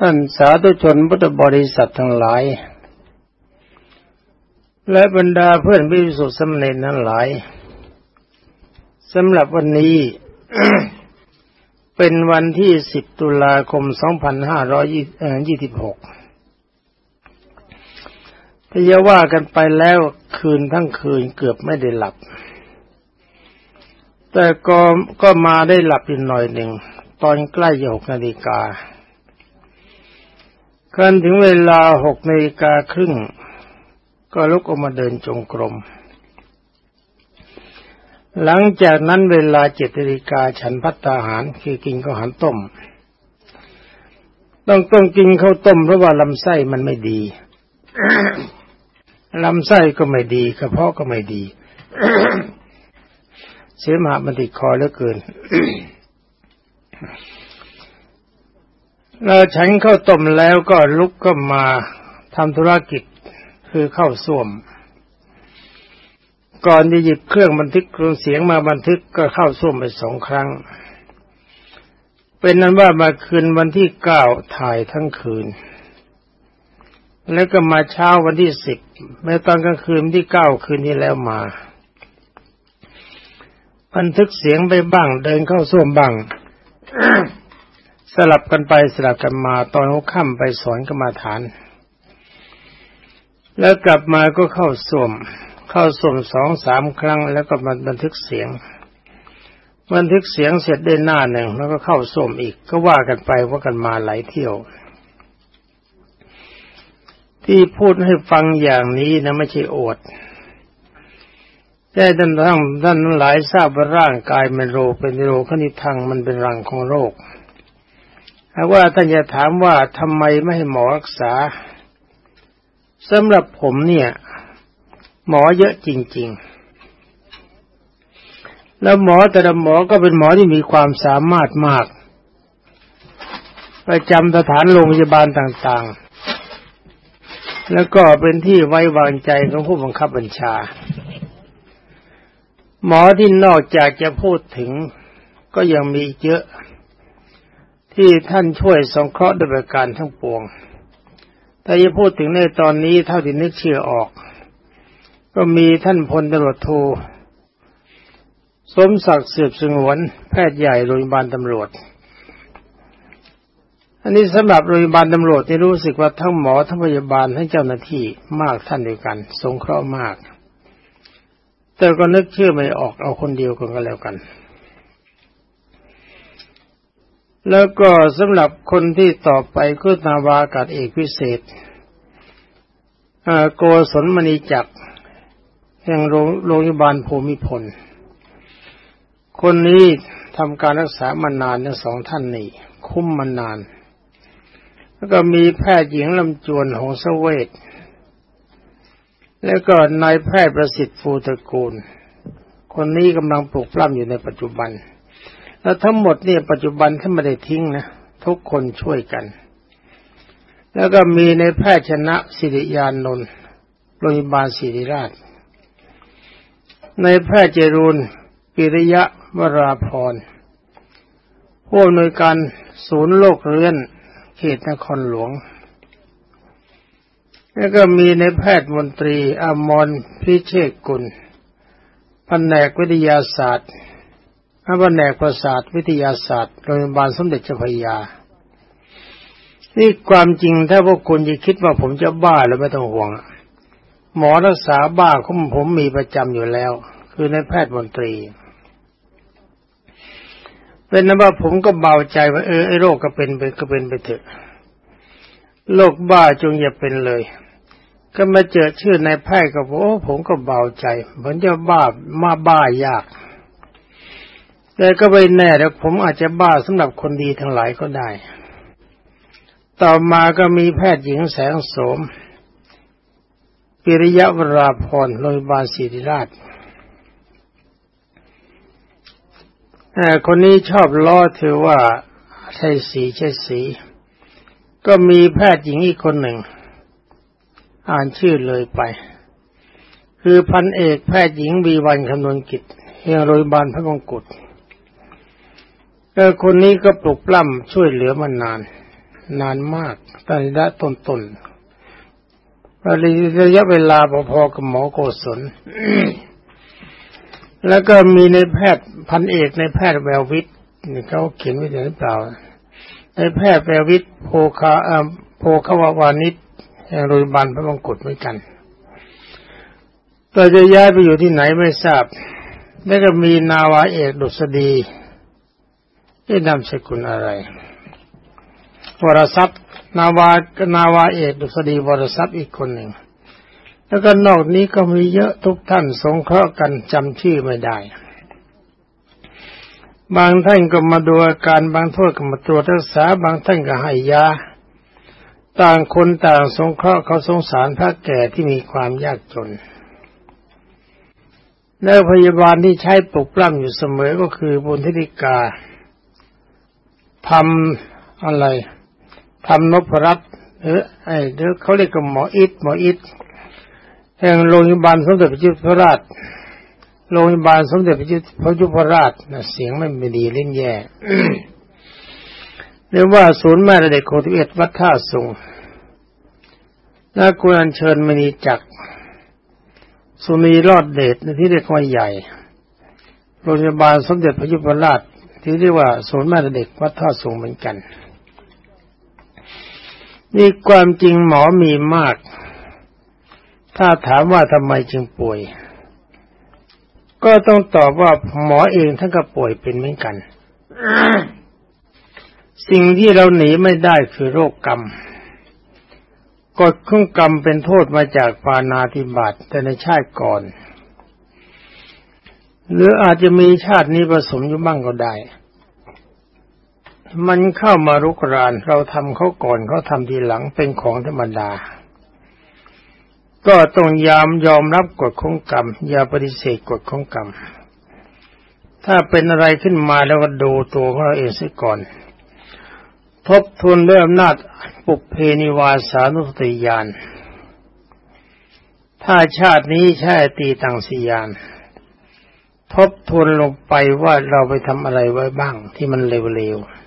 ท่านสาธุชนพุทธบริษัททั้งหลาย และบรรดาเพื่อนพิสุทธิสมเนนทั้งหลายสำหรับวันนี้ เป็นวันที่ 10 ตุลาคม 2526ถ้าจะว่ากันไปแล้วคืนทั้งคืนเกือบไม่ได้หลับ แต่ก็ก็มาได้หลับอีกหน่อยหนึ่ง ตอนใกล้จะหกนาฬิกา คันถึงเวลาหกนาฬิกาครึ่ง ก็ลุกออกมาเดินจงกรม หลังจากนั้นเวลาเจ็ดนาฬิกาฉันพัตตาหารคือกินข้าวหารต้ม ต้องต้องกินข้าวต้มเพราะว่าลำไส้มันไม่ดีลำไส้ก็ไม่ดีกระเพาะก็ไม่ดี เสียมามันติดคอเหลือเกิน เราฉันเข้าต้มแล้วก็ลุกก็มาทำธุรกิจคือเข้าส้วม ก่อนจะหยิบเครื่องบันทึกเครื่องเสียงมาบันทึกก็เข้าส้วมไปสองครั้ง เป็นนั้นว่ามาคืนวันที่เก้าถ่ายทั้งคืน แล้วก็มาเช้าวันที่สิบแม้ตอนกลางคืนที่เก้าคืนที่แล้วมา บันทึกเสียงไปบ้างเดินเข้าส้วมบ้าง สลับกันไปสลับกันมาตอนหัวค่ำไปสอนกรรมาฐาน แล้วกลับมาก็เข้าสวม เข้าสวมสองสามครั้ง แล้วก็มาบันทึกเสียง บันทึกเสียงเสร็จได้หน้าหนึ่ง แล้วก็เข้าสวมอีกก็ว่ากันไปว่ากันมาหลายเที่ยว ที่พูดให้ฟังอย่างนี้นะไม่ใช่อดแต่ท่านทั้งท่านหลายทราบว่าร่างกายมันโรคเป็นโรคขณิทังมันเป็นรังของโรค หากว่าท่านจะถามว่าทำไมไม่ให้หมอรักษาสำหรับผมเนี่ย หมอเยอะจริง ๆ แล้วหมอแต่ละหมอก็เป็นหมอที่มีความสามารถมากประจำสถานโรงพยาบาลต่างๆ แล้วก็เป็นที่ไว้วางใจของผู้บังคับบัญชา หมอที่นอกจากจะพูดถึงก็ยังมีเยอะ ที่ท่านช่วยสงเคราะห์ด้วยประการทั้งปวง แต่จะพูดถึงในตอนนี้เท่าที่นึกเชื่อออก ก็มีท่านพลตำรวจโทสมศักดิ์สืบสงวน แพทย์ใหญ่โรงพยาบาลตำรวจ อันนี้สำหรับโรงพยาบาลตำรวจที่รู้สึกว่าทั้งหมอทั้งพยาบาลทั้งเจ้าหน้าที่มากท่านเดียวกัน สงเคราะห์มาก แต่ก็นึกเชื่อไม่ออกเอาคนเดียวกันก็แล้วกัน แล้วก็สำหรับคนที่ต่อไปก็นาวากาศเอกพิเศษโกศลมณีจักรแห่งโรงพยาบาลภูมิพล คนนี้ทำการรักษามานานทั้งสองท่านนี่คุ้มมานาน แล้วก็มีแพทย์หญิงลำจวนหงสเวทแล้วก็นายแพทย์ประสิทธิ์ฟูตระกูล คนนี้กำลังปลูกปล้ำอยู่ในปัจจุบัน แล้วทั้งหมดเนี่ยปัจจุบันท่านไม่ได้ทิ้งนะทุกคนช่วยกัน แล้วก็มีในแพทย์ชนะสิริยานนท์โรงพยาบาลศิริราช ในแพทย์เจรูนปิริยะวราพรผู้อำนวยการศูนย์โรคเรื้อนเขตนครหลวง แล้วก็มีในแพทย์มนตรีอมรพิเชษกุลแผนกวิทยาศาสตร์ พระแผนกประสาทวิทยาศาสตร์โรงพยาบาลสมเด็จเจ้าพระยา นี่ความจริงถ้าพวกคุณจะคิดว่าผมจะบ้าแล้วไม่ต้องห่วง หมอรักษาบ้าของผมมีประจำอยู่แล้ว คือในแพทย์มนตรี เป็นนั้นว่าผมก็เบาใจว่าเออไอ้โรคก็เป็นไปก็เป็นไปเถอะโรคบ้าจงอย่าเป็นเลย ก็มาเจอชื่อนายแพทย์ก็บอกโอ้ผมก็เบาใจผมจะบ้ามาบ้ายาก แต่ก็ไม่แน่แล้วผมอาจจะบ้าสำหรับคนดีทั้งหลายก็ได้ ต่อมาก็มีแพทย์หญิงแสงโสม ปิริยะวราพรโรงพยาบาลศิริราชคนนี้ชอบล้อเธอว่าใช่สีใช่สี ก็มีแพทย์หญิงอีกคนหนึ่ง อ่านชื่อเลยไป คือพันเอกแพทย์หญิงบีวันคำนวณกิจแห่งโรงพยาบาลพระมงกุฎ เออคนนี้ก็ปลุกปล้ำช่วยเหลือมานาน นานมากตั้งระยะต้นระยะเวลาพอๆกับหมอโกศลแล้วก็มีในแพทย์พันเอกในแพทย์แวววิทย์นี่เขาเขียนไว้หรือเปล่า ในแพทย์แวววิทย์โพคาโพคาวาวานิชแห่งโรงพยาบาลพระมงกุฎเหมือนกันก็จะย้ายไปอยู่ที่ไหนไม่ทราบ แล้วก็มีนาวาเอกดุษฎี ที่นามสกุลอะไร วรทรัพย์ นาวานาวาเอกดุษฎีวรทรัพย์อีกคนหนึ่ง แล้วก็นอกนี้ก็มีเยอะทุกท่านสงเคราะห์กันจำชื่อไม่ได้ บางท่านก็มาดูอาการบางท่านก็มาตรวจรักษาบางท่านก็ให้ยาต่างคนต่างสงเคราะห์เขาสงสารพระแก่ที่มีความยากจน แล้วพยาบาลที่ใช้ปกปล้ำอยู่เสมอก็คือบุญธิริกา ทำอะไรทำนพรัตน์เออไอ้เดี๋ยวเขาเรียกกันหมออิดหมออิดแห่งโรงพยาบาลสมเด็จพระจุฬราชโรงพยาบาลสมเด็จพระจุพระจุฬราชนะเสียงไม่ดีเล่นแย่เรียกว่าศูนย์แม่เด็กโคติเอตวัดท่าสุงและกุณเชิญมณีจักสุนีรอดเดชในที่เรียกว่าใหญ่โรงพยาบาลสมเด็จพระยุพราช ที่เรียกว่าศูนย์แม่เด็กวัดท่าสูงเหมือนกันนี่ความจริงหมอมีมาก ถ้าถามว่าทำไมจึงป่วย ก็ต้องตอบว่าหมอเองท่านก็ป่วยเป็นเหมือนกัน สิ่งที่เราหนีไม่ได้คือโรคกรรมกฎของกรรมเป็นโทษมาจากปานาธิบาตแต่ในชาติก่อน หรืออาจจะมีชาตินี้ผสมอยู่บ้างก็ได้ มันเข้ามารุกราน เราทำเขาก่อนเขาทำทีหลังเป็นของธรรมดา ก็ต้องยามยอมรับกฎของกรรม อย่าปฏิเสธกฎของกรรม ถ้าเป็นอะไรขึ้นมาแล้วก็ดูตัวของเราเองซะก่อน ทบทวนด้วยอำนาจปุเพนิวาสานุสติยานถ้าชาตินี้ใช่ตีตังสียาน ทบทวนลงไปว่าเราไปทำอะไรไว้บ้างที่มันเร็วๆ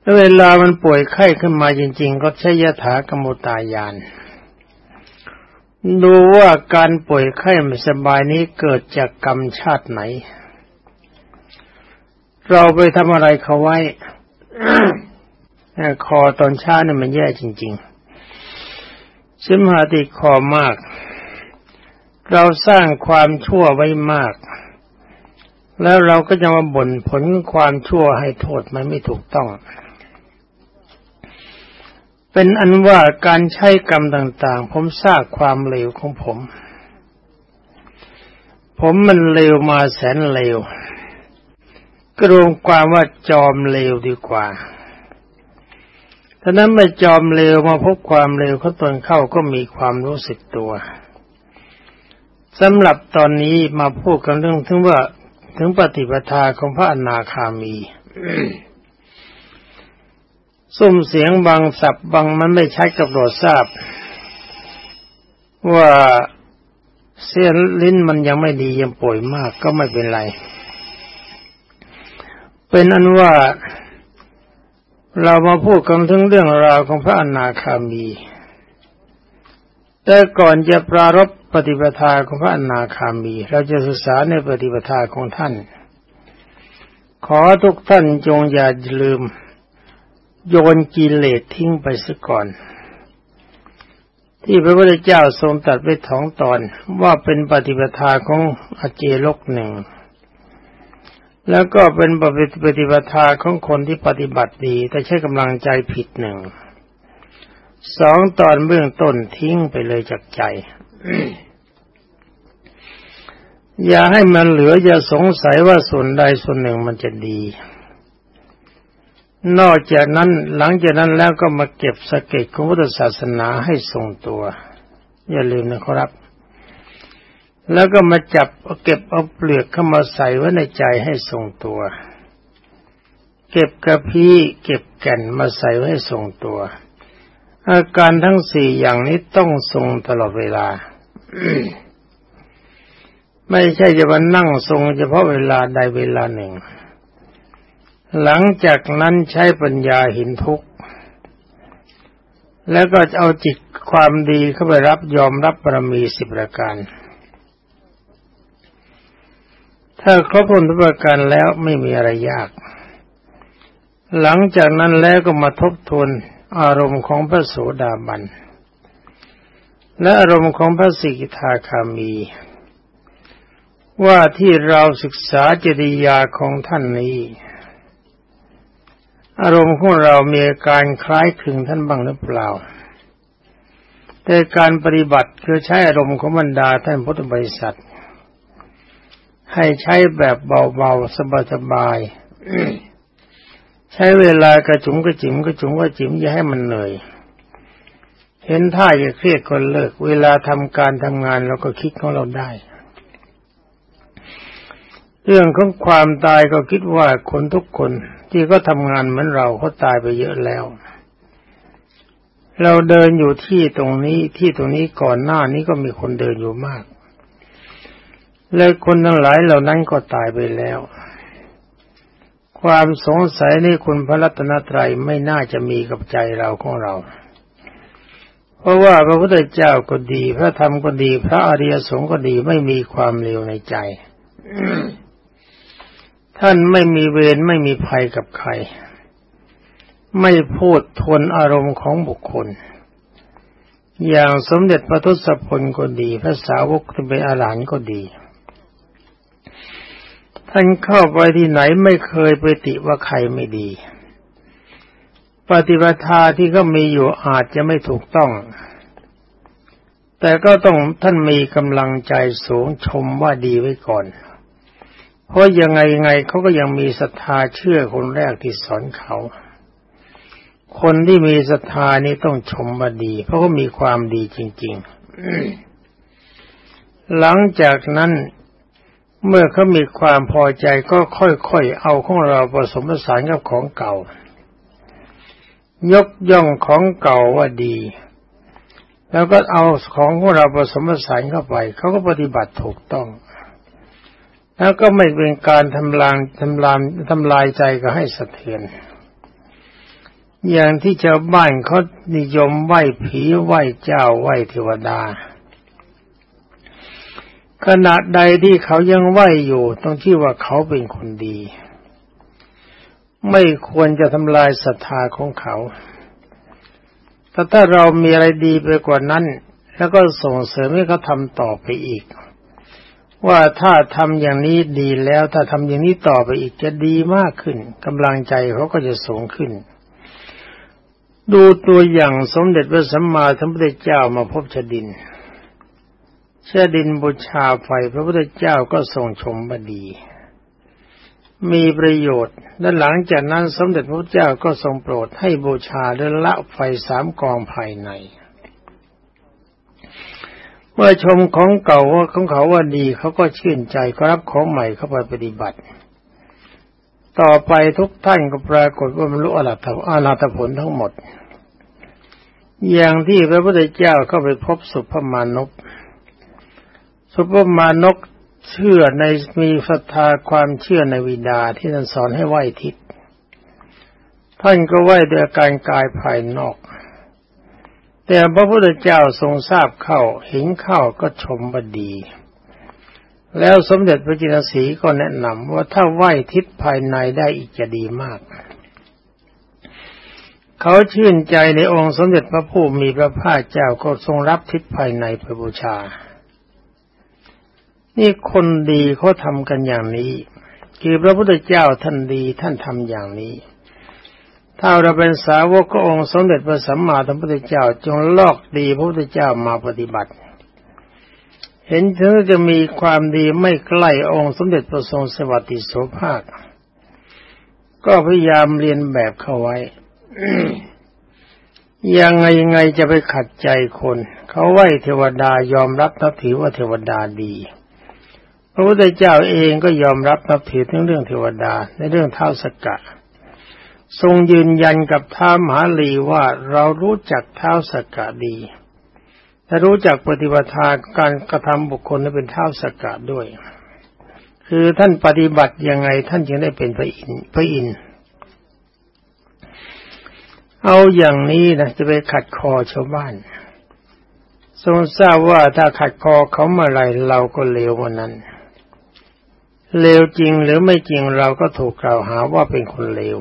แล้วเวลามันป่วยไข้ขึ้นมาจริง ๆ ก็ใช้ยถากรรมตายาน ดูว่าการป่วยไข้ไม่สบายนี้เกิดจากกรรมชาติไหน เราไปทำอะไรเขาไว้คอตอนเช้าเนี่ยมันแย่จริงๆสิมหาติคอมาก เราสร้างความชั่วไว้มาก แล้วเราก็จะมาบ่นผลความชั่วให้โทษมันไม่ถูกต้อง เป็นอันว่าการใช้กรรมต่างๆ ผมทราบความเลวของผม ผมมันเลวมาแสนเลวก็รวมความว่าจอมเลวดีกว่าท่านั้นไม่จอมเลวมาพบความเลวเขาตนเข้าก็มีความรู้สึกตัว สำหรับตอนนี้มาพูดกันเรื่องถึงว่าถึงปฏิปทาของพระอนาคามีสุ่มเสียงบางสับบางมันไม่ใช้กับโดดทราบ ว่าเส้นลิ้นมันยังไม่ดียังป่วยมากก็ไม่เป็นไร เป็นอันว่าเรามาพูดกันถึงเรื่องราวของพระอนาคามี แต่ก่อนจะปรารบปฏิปทาของพระอนาคามี เราจะศึกษาในปฏิปทาของท่าน ขอทุกท่านจงอย่าลืม โยนกิเลสทิ้งไปซะก่อน ที่พระพุทธเจ้าทรงตัดไปท้องตอนว่าเป็นปฏิปทาของอเจโลกหนึ่ง แล้วก็เป็นปฏิปทาของคนที่ปฏิบัติดี แต่ใช้กำลังใจผิดหนึ่ง สองตอนเบื้องต้นทิ้งไปเลยจากใจ อย่าให้มันเหลืออย่าสงสัยว่าส่วนใดส่วนหนึ่งมันจะดี นอกจากนั้นหลังจากนั้นแล้วก็มาเก็บสเก็ตของพุทธศาสนาให้ทรงตัว อย่าลืมนะครับ แล้วก็มาจับเอาเก็บเอาเปลือกเข้ามาใส่ไว้ในใจให้ทรงตัว เก็บกระพี้เก็บแก่นมาใส่ไว้ให้ทรงตัว อาการทั้งสี่อย่างนี้ต้องทรงตลอดเวลา ไม่ใช่จะมานั่งทรงเฉพาะเวลาใดเวลาหนึ่ง หลังจากนั้นใช้ปัญญาเห็นทุกข์ แล้วก็เอาจิตความดีเข้าไปรับยอมรับบารมีสิบประการ ถ้าครบผลทุกประการแล้วไม่มีอะไรยาก หลังจากนั้นแล้วก็มาทบทวน อารมณ์ของพระโสดาบัน และอารมณ์ของพระสิกขาคามี ว่าที่เราศึกษาจริยาของท่านนี้ อารมณ์ของเรามีการคล้ายคลึงท่านบ้างหรือเปล่า แต่การปฏิบัติคือใช้อารมณ์ของบรรดาท่านพุทธบริษัทให้ใช้แบบเบาๆ สบายๆ ใช้เวลากระจุงกระจิ๋มกระจุงว่าจิ๋มอย่าให้มันเหนื่อยเห็นท่าจะเครียดก็เลิก เวลาทำการทำงานเราก็คิดของเราได้ เรื่องของความตายก็คิดว่าคนทุกคนที่ก็ทำงานเหมือนเราเขาตายไปเยอะแล้ว เราเดินอยู่ที่ตรงนี้ที่ตรงนี้ก่อนหน้านี้ก็มีคนเดินอยู่มาก และคนทั้งหลายเหล่านั้นก็ตายไปแล้ว ความสงสัยในคุณพระรัตนตรัยไม่น่าจะมีกับใจเราของเรา เพราะว่าพระพุทธเจ้าก็ดี พระธรรมก็ดี พระอริยสงฆ์ก็ดีไม่มีความเลวในใจ ท่านไม่มีเวรไม่มีภัยกับใคร ไม่พูดทนอารมณ์ของบุคคล อย่างสมเด็จพระทศพลก็ดี พระสาวกที่เป็นอาหารก็ดี ท่านเข้าไปที่ไหนไม่เคยไปติว่าใครไม่ดี ปฏิบัติที่ก็มีอยู่อาจจะไม่ถูกต้อง แต่ก็ต้องท่านมีกำลังใจสูงชมว่าดีไว้ก่อน เพราะยังไงยังไงเขาก็ยังมีศรัทธาเชื่อคนแรกที่สอนเขา คนที่มีศรัทธานี้ต้องชมว่าดี เพราะเขามีความดีจริง ๆ หลังจากนั้น เมื่อเขามีความพอใจก็ค่อยๆเอาของเราผสมผสานกับของเก่า ยกย่องของเก่าว่าดี แล้วก็เอาของของเราผสมผสานเข้าไปเขาก็ปฏิบัติถูกต้อง แล้วก็ไม่เป็นการทำลายทำลายทำลายใจก็ให้สะเทือนอย่างที่ชาวบ้านเขานิยมไหว้ผีไหว้เจ้าไหว้เทวดา ขณะใดที่เขายังไหวอยู่ ต้องที่ว่าเขาเป็นคนดี ไม่ควรจะทำลายศรัทธาของเขาแต่ถ้าเรามีอะไรดีไปกว่านั้น แล้วก็ส่งเสริมให้เขาทำต่อไปอีก ว่าถ้าทำอย่างนี้ดีแล้ว ถ้าทำอย่างนี้ต่อไปอีกจะดีมากขึ้นกำลังใจเขาก็จะสูงขึ้น ดูตัวอย่างสมเด็จพระสัมมาสัมพุทธเจ้ามาพบชดิน เชดินบูชาไฟพระพุทธเจ้าก็ทรงชมบดี มีประโยชน์และหลังจากนั้นสมเด็จพระพุทธเจ้าก็ทรงโปรดให้บูชาและละไฟสามกองภายใน เมื่อชมของเก่าว่าของเขาว่าดีเขาก็ชื่นใจก็รับของใหม่เข้าไปปฏิบัติ ต่อไปทุกท่านก็ปรากฏว่ามันรู้อรหัตอราตผลทั้งหมด อย่างที่พระพุทธเจ้าเข้าไปพบสุภมาน สุภมานกเชื่อในมีศรัทธาความเชื่อในวิดาที่ท่านสอนให้ไหว้ทิศท่านก็ไหว้ด้วยการกายภายนอก แต่พระพุทธเจ้าทรงทราบเข้าเห็นเข้าก็ชมบดี แล้วสมเด็จพระจินสีก็แนะนำว่าถ้าไหวทิศภายในได้อีกจะดีมาก เขาชื่นใจในองค์สมเด็จพระผู้มีพระภาคเจ้าก็ทรงรับทิศภายในพระบูชา นี่คนดีเขาทำกันอย่างนี้ คือพระพุทธเจ้าท่านดีท่านทำอย่างนี้ ถ้าเราเป็นสาวกขององค์สมเด็จพระสัมมาสัมพุทธเจ้าจงลอกดีพระพุทธเจ้ามาปฏิบัติ เห็นถึงจะมีความดีไม่ใกล้องค์สมเด็จพระทรงสวัสดิโสภาค ก็พยายามเรียนแบบเข้าไว้ยังไงยังไงจะไปขัดใจคน เขาไหวเทวดายอมรับนับถือว่าเทวดาดี ระพุทธเจ้าเองก็ยอมรับนับถือทั้งเรื่องเทวดาในเรื่องเท้าสกกะ ทรงยืนยันกับท้ามหาลีว่าเรารู้จักเท้าสกกะดีและรู้จักปฏิบัติการกระทำบุคคลให้เป็นเท้าสกกะด้วย คือท่านปฏิบัติยังไงท่านจึงได้เป็นพระอินพระอินทร์เอาอย่างนี้นะจะไปขัดคอชาวบ้านทรงทราบว่าถ้าขัดคอเขาเมื่อไรเราก็เลววันนั้น เลวจริงหรือไม่จริงเราก็ถูกกล่าวหาว่าเป็นคนเลว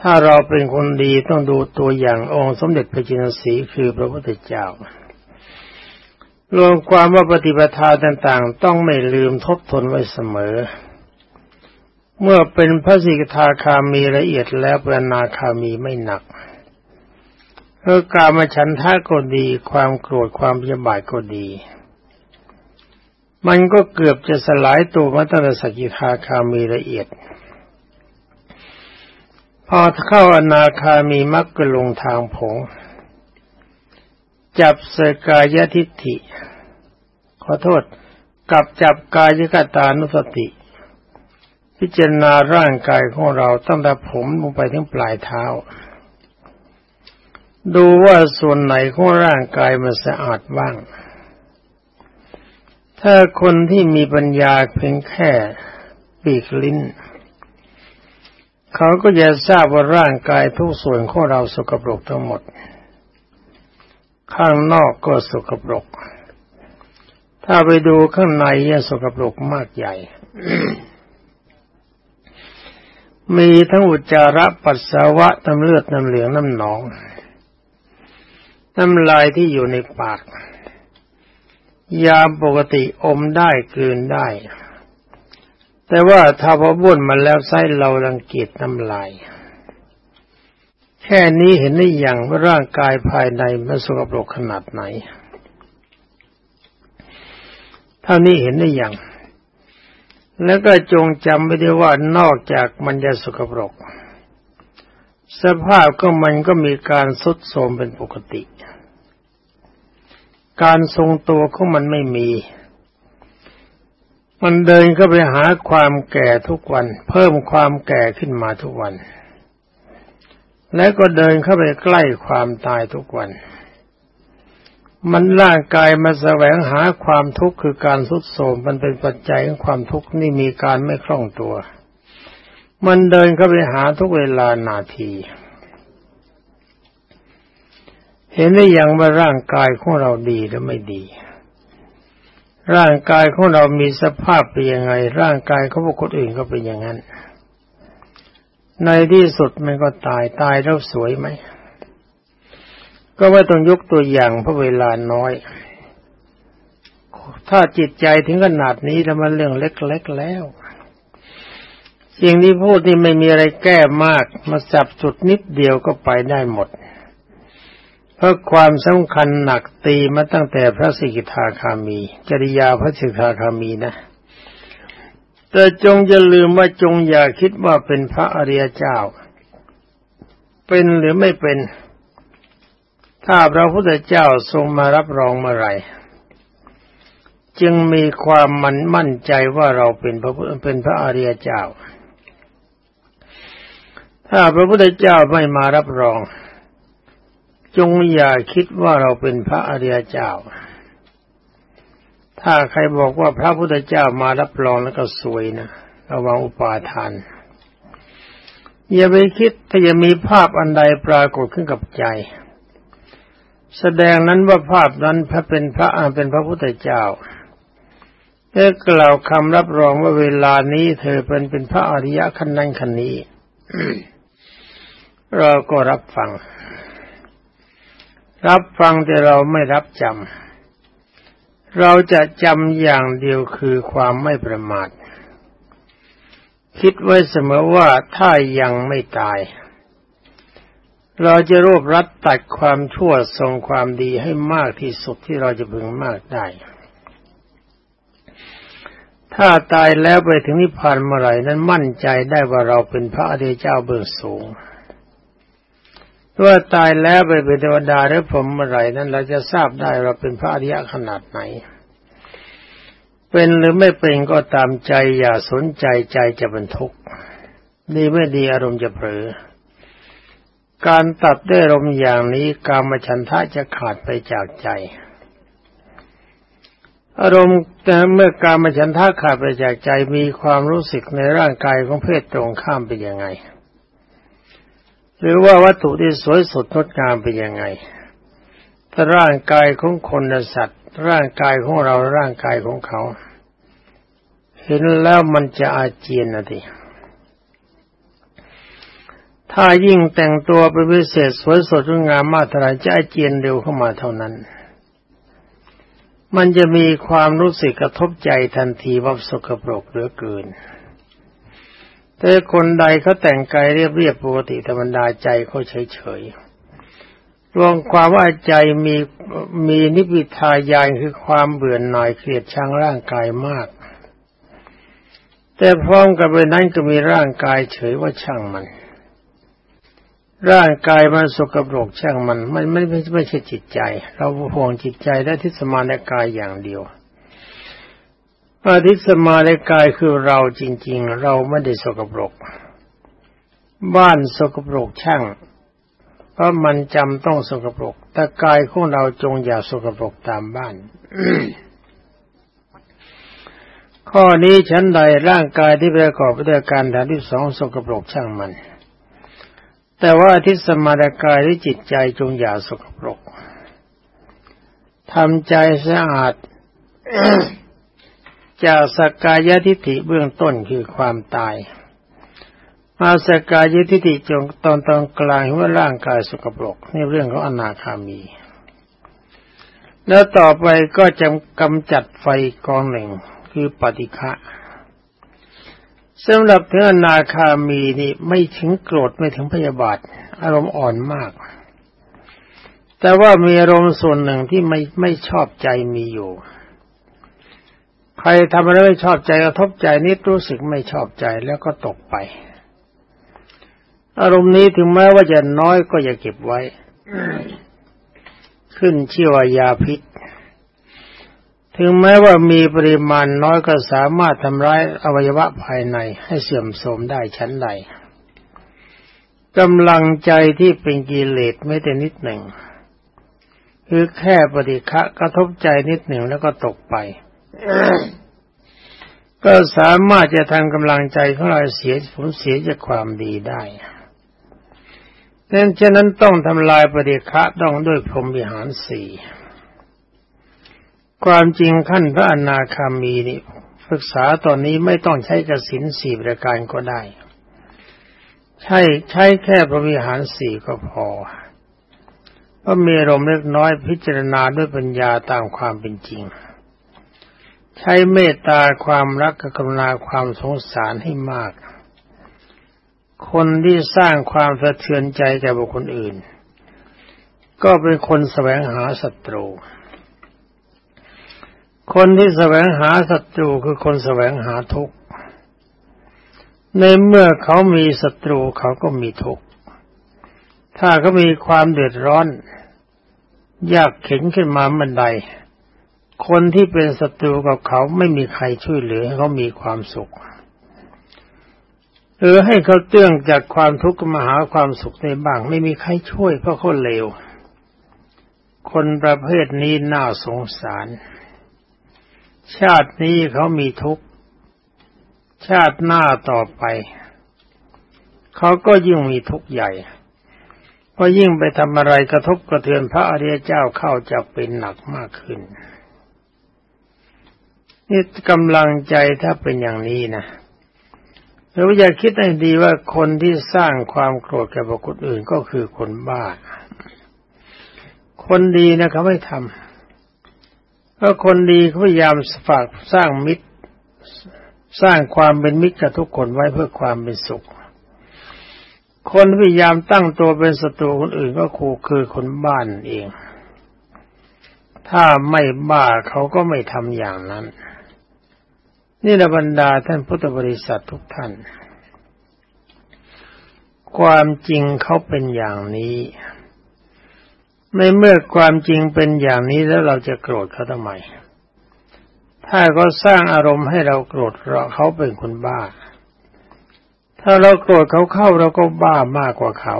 ถ้าเราเป็นคนดีต้องดูตัวอย่างองค์สมเด็จพระจินสีคือพระพุทธเจ้ารวมความว่าปฏิปทาต่างๆ ต้องไม่ลืมทบทวนไว้เสมอ เมื่อเป็นพระสิกขาคามีละเอียดแล้วเป็นนาคามีไม่หนักเพื่อการมาฉันท่าก็ดี ความโกรธความพยาบาทก็ดี มันก็เกือบจะสลายตัวมาตั้งแต่สกิทาคามีละเอียด พอเข้าอนาคามีมักก็ลงทางผง จับสกายทิฏฐิ ขอโทษกับจับกายกตานุสติ พิจารณาร่างกายของเราตั้งแต่ผมลงไปถึงปลายเท้า ดูว่าส่วนไหนของร่างกายมันสะอาดบ้าง ถ้าคนที่มีปัญญาเพียงแค่ปีกลิ้น เขาก็จะทราบว่าร่างกายทุกส่วนของเราสกปรกทั้งหมด ข้างนอกก็สกปรก ถ้าไปดูข้างในยังสกปรกมากใหญ่ มีทั้งอุจจาระปัสสาวะน้ำเลือดน้ำเหลืองน้ำหนอง น้ำลายที่อยู่ในปาก ยาปกติอมได้กลืนได้ แต่ว่าถ้าพอบ้วนมาแล้วไส้เรารังเกียจน้ำลาย แค่นี้เห็นได้อย่างว่าร่างกายภายในมันสกปรกขนาดไหน เท่านี้เห็นได้อย่าง แล้วก็จงจำไว้ด้วยว่านอกจากมันจะสกปรก สภาพก็มันก็มีการสุดโทรมเป็นปกติ การทรงตัวของมันไม่มี มันเดินเข้าไปหาความแก่ทุกวัน เพิ่มความแก่ขึ้นมาทุกวัน และก็เดินเข้าไปใกล้ความตายทุกวัน มันร่างกายมาแสวงหาความทุกข์คือการทุดโทมมันเป็นปัจจัยของความทุกข์นี่มีการไม่คล่องตัว มันเดินเข้าไปหาทุกเวลานาที เห็นได้อย่างว่าร่างกายของเราดีหรือไม่ดี ร่างกายของเรามีสภาพเป็นยังไง ร่างกายของบุคคลอื่นก็เป็นอย่างนั้น ในที่สุดมันก็ตายตายแล้วสวยไหม ก็ว่าต้องยกตัวอย่างเพราะเวลาน้อย ถ้าจิตใจถึงขนาดนี้แล้วมันเรื่องเล็กๆแล้วสิ่งที่พูดนี่ไม่มีอะไรแก้มาก มาจับจุดนิดเดียวก็ไปได้หมด เพราะความสำคัญหนักตีมาตั้งแต่พระสิกขาคามี จริยาพระสิกขาคามีนะ แต่จงอย่าลืมว่าจงอย่าคิดว่าเป็นพระอริยเจ้า เป็นหรือไม่เป็น ถ้าพระพุทธเจ้าทรงมารับรองเมื่อไรจึงมีความมันมั่นใจว่าเราเป็นพระเป็นพระอริยเจ้า ถ้าพระพุทธเจ้าไม่มารับรอง จงอย่าคิดว่าเราเป็นพระอริยเจ้า ถ้าใครบอกว่าพระพุทธเจ้ามารับรองแล้วก็สวยนะระวังอุปาทาน อย่าไปคิดถ้าจะมีภาพอันใดปรากฏขึ้นกับใจ แสดงนั้นว่าภาพนั้นพระเป็นพระอาเป็นพระพุทธเจ้าเอ่กล่าวคำรับรองว่าเวลานี้เธอเป็นเป็นพระอริยะขั้นนั้นขั้นนี้ เราก็รับฟัง รับฟังแต่เราไม่รับจำ เราจะจำอย่างเดียวคือความไม่ประมาท คิดไว้เสมอว่าถ้ายังไม่ตาย เราจะรวบรัดตัดความชั่วทรงความดีให้มากที่สุดที่เราจะพึงมากได้ ถ้าตายแล้วไปถึงนิพพานเมื่อไหร่นั้นมั่นใจได้ว่าเราเป็นพระอริยเจ้าเบื้องสูง ว่าตายแล้วไปเป็นเทวดาหรือผมเมื่อไรนั้น เราจะทราบได้เราเป็นพระอริยะขนาดไหน เป็นหรือไม่เป็นก็ตามใจอย่าสนใจใจจะเป็นทุกข์ดีไม่ดีอารมณ์จะเผลอการตัดได้อารมณ์อย่างนี้กามฉันทะจะขาดไปจากใจ อารมณ์แต่เมื่อการมฉันทะขาดไปจากใจมีความรู้สึกในร่างกายของเพศตรงข้ามเป็นยังไง หรือว่าวัตถุที่สวยสดงดงามเป็นยังไงถ้าร่างกายของคนและสัตว์ ร่างกายของเราร่างกายของเขา เห็นแล้วมันจะอาเจียนนะทีถ้ายิ่งแต่งตัวเป็นพิเศษสวยสดงดงามมากเท่าไรจะอาเจียนเร็วเข้ามาเท่านั้น มันจะมีความรู้สึกกระทบใจทันทีว่าสกปรกเหลือเกิน แต่คนใดเขาแต่งกายเรียบเรียบปกติธรรมดาใจเขาเฉยเฉยรวมความว่าใจมีมีนิพิทายานคือความเบื่อหน่ายเกลียดชังร่างกายมาก แต่พร้อมกับเวนั้นก็มีร่างกายเฉยว่าช่างมัน ร่างกายมันสกปรกช่างมัน มันไม่ไม่ใช่จิตใจ เราห่วงจิตใจและทิศมานกายอย่างเดียว อาทิตสมาในกายคือเราจริง ๆ เราไม่ได้สกปรก บ้านสกปรกช่าง เพราะมันจำต้องสกปรก แต่กายของเราจงอย่าสกปรกตามบ้าน ข้อนี้ฉันใดร่างกายที่ประกอบไปด้วยการฐานที่สองสกปรกช่างมัน แต่ว่าอาทิตสมาในกายที่จิตใจจงอย่าสกปรกทำใจสะอาด จากสกกายทิฏฐิเบื้องต้นคือความตาย มาสกกายทิฏฐิจงตอนตอนกลางว่าร่างกายสกปรกนี่เรื่องของอนาคามี แล้วต่อไปก็จะกำจัดไฟกองหนึ่งคือปฏิฆะสำหรับเทอนาคามีนี่ไม่ถึงโกรธไม่ถึงพยาบาท อารมณ์อ่อนมาก แต่ว่ามีอารมณ์ส่วนหนึ่งที่ไม่ไม่ชอบใจมีอยู่ ใครทำอะไรไม่ชอบใจกระทบใจนิดรู้สึกไม่ชอบใจแล้วก็ตกไป อารมณ์นี้ถึงแม้ว่าจะน้อยก็อย่าเก็บไว้ ขึ้นชื่อว่ายาพิษ ถึงแม้ว่ามีปริมาณน้อยก็สามารถทำร้ายอวัยวะภายในให้เสื่อมโทรมได้ชั้นใดกำลังใจที่เป็นกิเลสไม่แต่นิดหนึ่ง คือแค่ปฏิฆะกระทบใจนิดหนึ่งแล้วก็ตกไป ก็สามารถจะทำกำลังใจของเราเสียผลเสียจากความดีได้ดังฉะนั้นต้องทำลายปฏิฆะต้องด้วยพรหมวิหารสี่ความจริงขั้นพระอนาคามีนี่ศึกษาตอนนี้ไม่ต้องใช้กสินสี่ประการก็ได้ ใช่ใช้แค่พระวิหารสี่ก็พอเพราะมีรมเล็กน้อยพิจารณาด้วยปัญญาตามความเป็นจริง ใช้เมตตาความรักกับกรุณาความสงสารให้มาก คนที่สร้างความสะเทือนใจแก่บุคคลอื่น ก็เป็นคนแสวงหาศัตรู คนที่แสวงหาศัตรูคือคนแสวงหาทุกข์ ในเมื่อเขามีศัตรูเขาก็มีทุกข์ ถ้าเขามีความเดือดร้อน ยากเข็นขึ้นมาบันได คนที่เป็นศัตรูกับเขาไม่มีใครช่วยเหลือให้เขามีความสุขหรือให้เขาเตื้องจากความทุกข์มาหาความสุขในบ้าง ไม่มีใครช่วยเพราะเขาเลว คนประเภทนี้น่าสงสาร ชาตินี้เขามีทุกข์ ชาติหน้าต่อไป เขาก็ยิ่งมีทุกข์ใหญ่เพราะยิ่งไปทำอะไรกระทบกระเทือนพระอริยเจ้าเข้าจะเป็นหนักมากขึ้น นี่กำลังใจถ้าเป็นอย่างนี้นะเราอย่าคิดให้ดีว่าคนที่สร้างความโกรธแก่บุคคลอื่นก็คือคนบ้า คนดีนะเขาไม่ทำเพราะคนดีเขาพยายามฝากสร้างมิตร สร้างความเป็นมิตรกับทุกคนไว้เพื่อความเป็นสุข คนพยายามตั้งตัวเป็นศัตรูคนอื่นก็คูคือคนบ้านเอง ถ้าไม่บ้าเขาก็ไม่ทำอย่างนั้น นี่ละบรรดาท่านพุทธบริษัททุกท่าน ความจริงเขาเป็นอย่างนี้ ในเมื่อความจริงเป็นอย่างนี้แล้วเราจะโกรธเขาทำไม ถ้าเขาสร้างอารมณ์ให้เราโกรธเราเขาเป็นคนบ้า ถ้าเราโกรธเขาเข้าเราก็บ้ามากกว่าเขา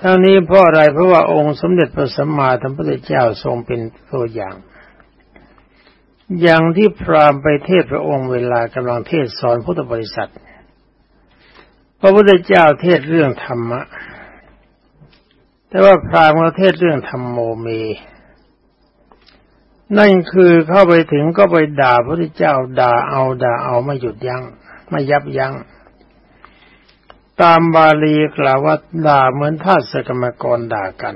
ทั้งนี้เพราะอะไรเพราะว่าองค์สมเด็จพระสัมมาสัมพุทธเจ้าทรงเป็นตัวอย่าง อย่างที่พรามไปเทศพระองค์เวลากำลังเทศสอนพุทธบริษัท พระพุทธเจ้าเทศเรื่องธรรมะ แต่ว่าพราหมณ์เทศเรื่องธรรมโมเม นั่นคือเข้าไปถึงก็ไปด่าพระพุทธเจ้าด่าเอาด่าเอาไม่หยุดยัง้งไม่ยับยัง้ง ตามบาลีกล่าวว่าด่าเหมือนท่าสกรรมกรด่ากัน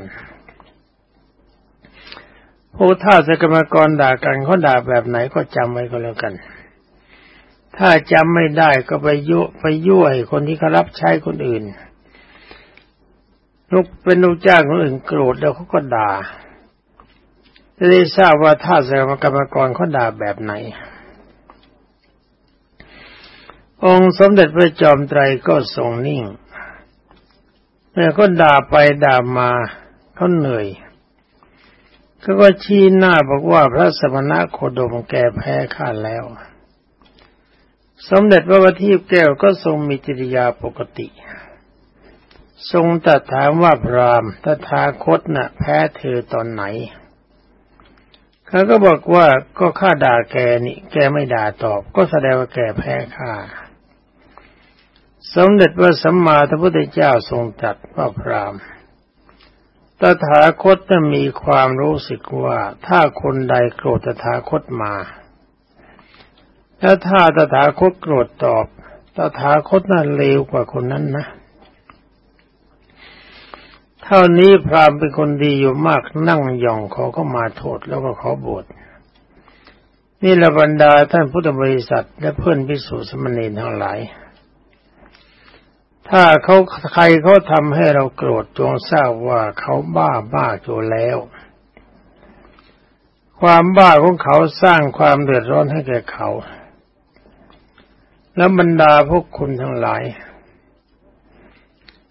ผู้ท่าสกรรมกรด่ากันเขาด่าแบบไหนก็จำไว้ก็แล้วกัน ถ้าจำไม่ได้ก็ไปยุไปยั่วให้คนที่เขารับใช้คนอื่นลูกเป็นลูกจ้างคนอื่นโกรธแล้วเขาก็ด่าจะได้ทราบว่าท่าสกรรมกรเขาด่าแบบไหน องค์สมเด็จพระจอมไตรก็ทรงนิ่งเมื่อเขาด่าไปด่ามาเขาเหนื่อย เขาก็ชี้หน้าบอกว่าพระสมณะโคดมแก่แพ้ข้าแล้ว สมเด็จพระบัณฑิตแก้วก็ทรงมีจริยาปกติ ทรงตรัสถามว่าพรามตถาคตนะ่ะ แพ้เธอตอนไหนเขาก็บอกว่าก็ข้าด่าแกนี่ แกไม่ด่าตอบ ก็แสดงว่าแกแพ้ข้าสมเด็จพระสัมมาสัมพุทธเจ้าทรงตรัสว่าพราม ตถาคตจะมีความรู้สึกว่าถ้าคนใดโกรธตถาคตมาแล้วถ้าตถาคตโกรธตอบตถาคตน่าเลวกว่าคนนั้นนะ เท่านี้พรามเป็นคนดีอยู่มากนั่งย่องขอก็มาโทษแล้วก็ขอบวชนี่ละบรรดาท่านพุทธบริษัทและเพื่อนพิสุสมณีทั้งหลาย ถ้าเขาใครเขาทำให้เราโกรธจงทราบว่าเขาบ้าบ้าโจแล้ว ความบ้าของเขาสร้างความเดือดร้อนให้แก่เขา แล้วบรรดาพวกคุณทั้งหลาย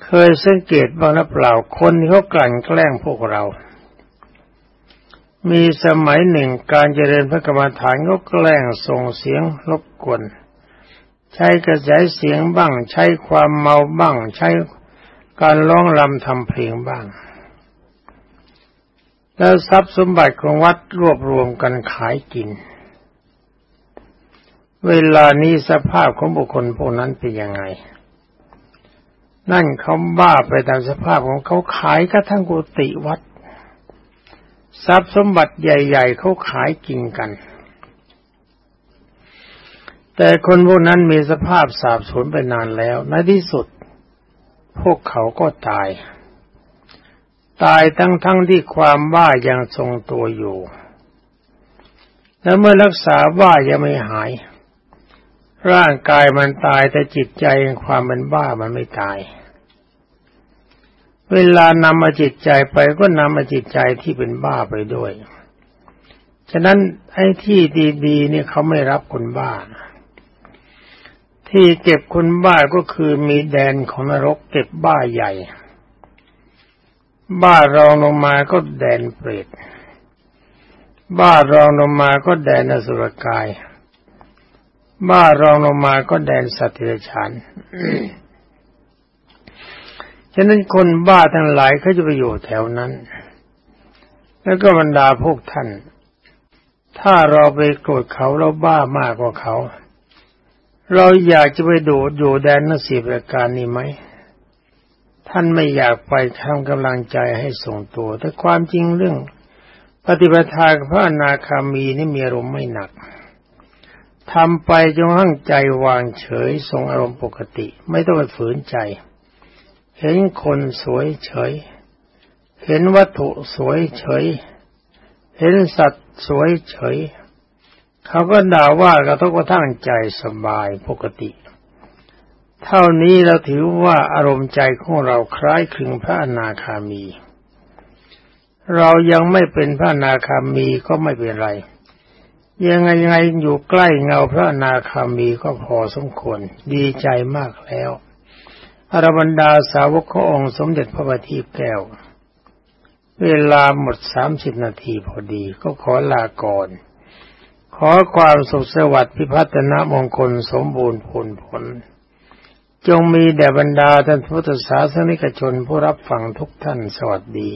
เคยสังเกตบ้างหรือเปล่าคนที่เขากลั่นแกล้งพวกเรา มีสมัยหนึ่งการเจริญพระกรรมฐานเขาแกล้งส่งเสียงรบกวน ใช้กระแสเสียงบ้าง ใช้ความเมาบ้าง ใช้การร้องรำทำเพลงบ้าง แล้วทรัพย์สมบัติของวัดรวบรวมกันขายกิน เวลานี้สภาพของบุคคลพวกนั้นเป็นยังไง นั่นเขาบ้าไปตามสภาพของเขาขายกระทั่งกุฏิวัด ทรัพย์สมบัติใหญ่ ๆเขาขายกินกัน แต่คนพวกนั้นมีสภาพสาบสูญไปนานแล้ว ในที่สุด พวกเขาก็ตาย ตายทั้งทั้งที่ความบ้ายังทรงตัวอยู่ แล้วเมื่อรักษาบ้ายังไม่หาย ร่างกายมันตายแต่จิตใจความเป็นบ้ามันไม่ตาย เวลานำมาจิตใจไปก็นำมาจิตใจที่เป็นบ้าไปด้วย ฉะนั้นไอ้ที่ดีๆนี่เขาไม่รับคนบ้า ที่เก็บคนบ้าก็คือมีแดนของนรกเก็บบ้าใหญ่ บ้ารองลงมาก็แดนเปรตบ้ารองลงมาก็แดนอสุรกาย บ้ารองลงมาก็แดนสัตว์เดรัจฉานฉะนั้นคนบ้าทั้งหลายเขาจะไปอยู่แถวนั้น แล้วก็บรรดาพวกท่าน ถ้าเราไปโกรธเขาเราบ้ามากกว่าเขา เราอยากจะไปดูอยู่แดนนักสีประการนี้ไหม ท่านไม่อยากไปทำกำลังใจให้ส่งตัว แต่ความจริงเรื่อง ปฏิปทาพระนาคามีนี่มีอารมณ์ไม่หนักทำไปจงหั่งใจวางเฉยทรงอารมณ์ปกติ ไม่ต้องไปฝืนใจ เห็นคนสวยเฉย เห็นวัตถุสวยเฉย เห็นสัตว์สวยเฉย เขาก็ด่าว่ากระทบกระทั่งใจสบายปกติ เท่านี้เราถือว่าอารมณ์ใจของเราคล้ายคลึงพระอนาคามี เรายังไม่เป็นพระอนาคามีก็ไม่เป็นไร ยังไงยังไงอยู่ใกล้เงาพระอนาคามีก็พอสมควรดีใจมากแล้วอรบรรดาสาวกขององค์สมเด็จพระบัณฑิตแก้ว เวลาหมดสามสิบนาทีพอดีก็ขอลาก่อน ขอความสุขสวัสดิ์พิพัฒนามงคลสมบูรณ์ผลผล จงมีแด่บรรดาท่านพุทธศาสนิกชนผู้รับฟังทุกท่านสวัสดี